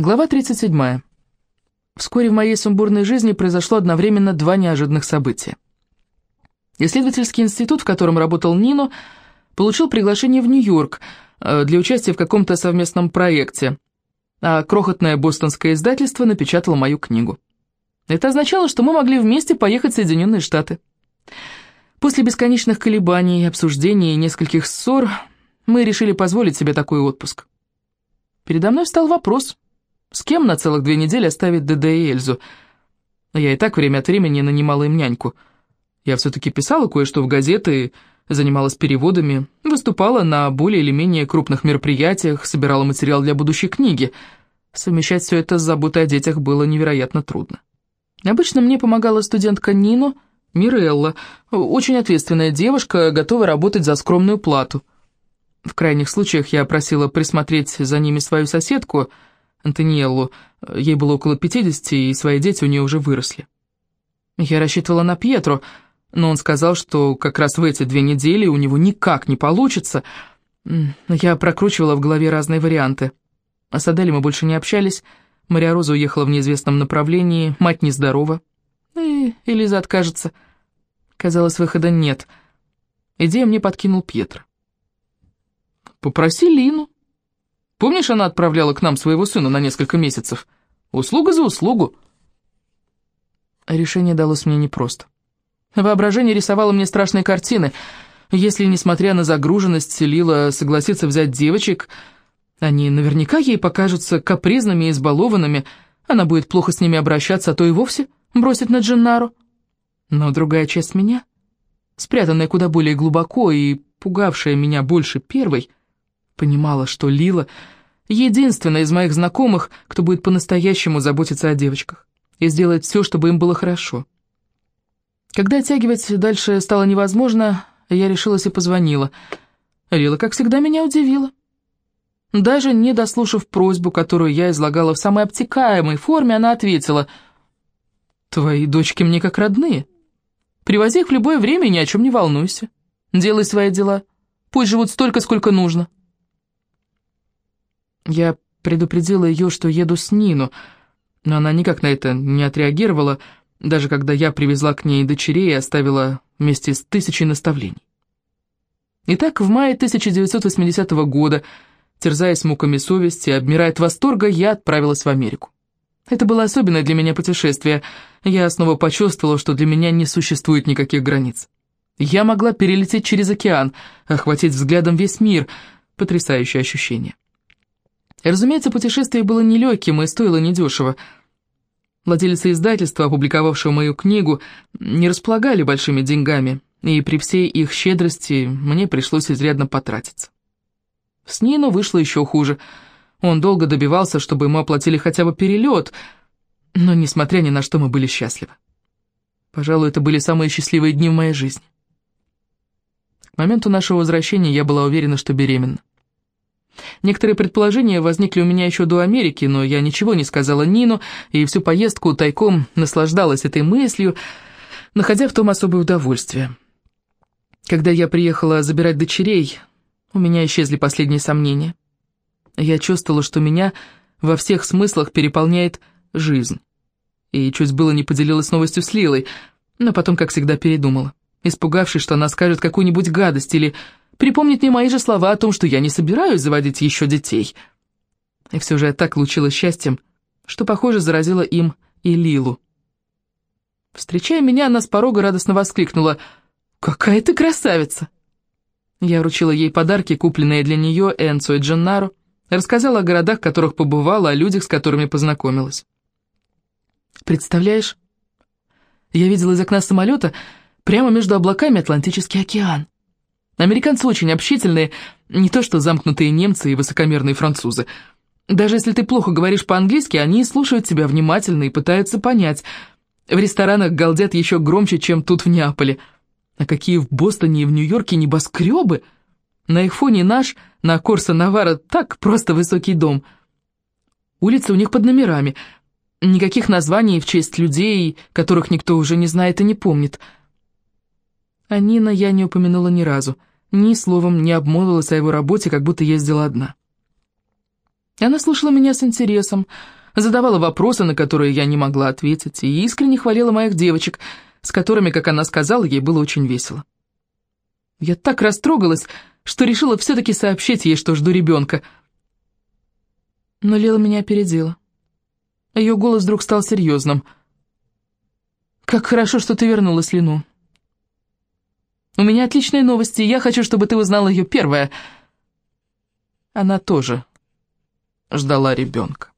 Глава 37. Вскоре в моей сумбурной жизни произошло одновременно два неожиданных события. Исследовательский институт, в котором работал Нино, получил приглашение в Нью-Йорк э, для участия в каком-то совместном проекте, а крохотное бостонское издательство напечатало мою книгу. Это означало, что мы могли вместе поехать в Соединенные Штаты. После бесконечных колебаний, обсуждений и нескольких ссор мы решили позволить себе такой отпуск. Передо мной встал вопрос, с кем на целых две недели оставить ДД и Эльзу? Я и так время от времени нанимала им няньку. Я все-таки писала кое-что в газеты, занималась переводами, выступала на более или менее крупных мероприятиях, собирала материал для будущей книги. Совмещать все это с заботой о детях было невероятно трудно. Обычно мне помогала студентка Нино, Мирелла, очень ответственная девушка, готовая работать за скромную плату. В крайних случаях я просила присмотреть за ними свою соседку, Антониеллу, ей было около 50, и свои дети у нее уже выросли. Я рассчитывала на Пьетро, но он сказал, что как раз в эти две недели у него никак не получится. Я прокручивала в голове разные варианты. А с Аделей мы больше не общались, Мария Роза уехала в неизвестном направлении, мать нездорова. И Элиза откажется. Казалось, выхода нет. Идею мне подкинул Пьетро. «Попроси Лину. Помнишь, она отправляла к нам своего сына на несколько месяцев? Услуга за услугу». Решение далось мне непросто. Воображение рисовало мне страшные картины. Если, несмотря на загруженность, Лила согласится взять девочек, они наверняка ей покажутся капризными и избалованными, она будет плохо с ними обращаться, а то и вовсе бросит на Дженнару. Но другая часть меня, спрятанная куда более глубоко и пугавшая меня больше первой, понимала, что Лила — единственная из моих знакомых, кто будет по-настоящему заботиться о девочках и сделать все, чтобы им было хорошо. Когда оттягивать дальше стало невозможно, я решилась и позвонила. Лила, как всегда, меня удивила. Даже не дослушав просьбу, которую я излагала в самой обтекаемой форме, она ответила, «Твои дочки мне как родные. Привози их в любое время и ни о чем не волнуйся. Делай свои дела. Пусть живут столько, сколько нужно». Я предупредила ее, что еду с Нину, но она никак на это не отреагировала, даже когда я привезла к ней дочерей и оставила вместе с тысячей наставлений. Итак, в мае 1980 года Терзаясь муками совести, обмирая от восторга, я отправилась в Америку. Это было особенное для меня путешествие. Я снова почувствовала, что для меня не существует никаких границ. Я могла перелететь через океан, охватить взглядом весь мир. Потрясающее ощущение. Разумеется, путешествие было нелегким и стоило недешево. Владельцы издательства, опубликовавшего мою книгу, не располагали большими деньгами, и при всей их щедрости мне пришлось изрядно потратиться. С Нино вышло еще хуже. Он долго добивался, чтобы ему оплатили хотя бы перелет, но, несмотря ни на что, мы были счастливы. Пожалуй, это были самые счастливые дни в моей жизни. К моменту нашего возвращения я была уверена, что беременна. Некоторые предположения возникли у меня еще до Америки, но я ничего не сказала Нину, и всю поездку тайком наслаждалась этой мыслью, находя в том особое удовольствие. Когда я приехала забирать дочерей, у меня исчезли последние сомнения. Я чувствовала, что меня во всех смыслах переполняет жизнь. И чуть было не поделилась новостью с Лилой, но потом, как всегда, передумала, испугавшись, что она скажет какую-нибудь гадость или припомнит мне мои же слова о том, что я не собираюсь заводить еще детей. И все же я так лучилась счастьем, что, похоже, заразила им и Лилу. Встречая меня, она с порога радостно воскликнула «Какая ты красавица!» Я вручила ей подарки, купленные для нее Энцо и Дженнаро, рассказала о городах, в которых побывала, о людях, с которыми познакомилась. «Представляешь, я видела из окна самолета прямо между облаками Атлантический океан. Американцы очень общительные, не то что замкнутые немцы и высокомерные французы. Даже если ты плохо говоришь по-английски, они слушают тебя внимательно и пытаются понять. В ресторанах галдят еще громче, чем тут в Неаполе». А какие в Бостоне и в Нью-Йорке небоскребы! На их фоне наш, на Корса Навара, так просто высокий дом. Улицы у них под номерами. Никаких названий в честь людей, которых никто уже не знает и не помнит. А Нина я не упомянула ни разу. Ни словом не обмолвилась о его работе, как будто ездила одна. Она слушала меня с интересом, задавала вопросы, на которые я не могла ответить, и искренне хвалила моих девочек, с которыми, как она сказала, ей было очень весело. Я так растрогалась, что решила все-таки сообщить ей, что жду ребенка. Но Лила меня опередила. Ее голос вдруг стал серьезным. «Как хорошо, что ты вернулась, Лину. У меня отличные новости, я хочу, чтобы ты узнала ее первая». Она тоже ждала ребенка.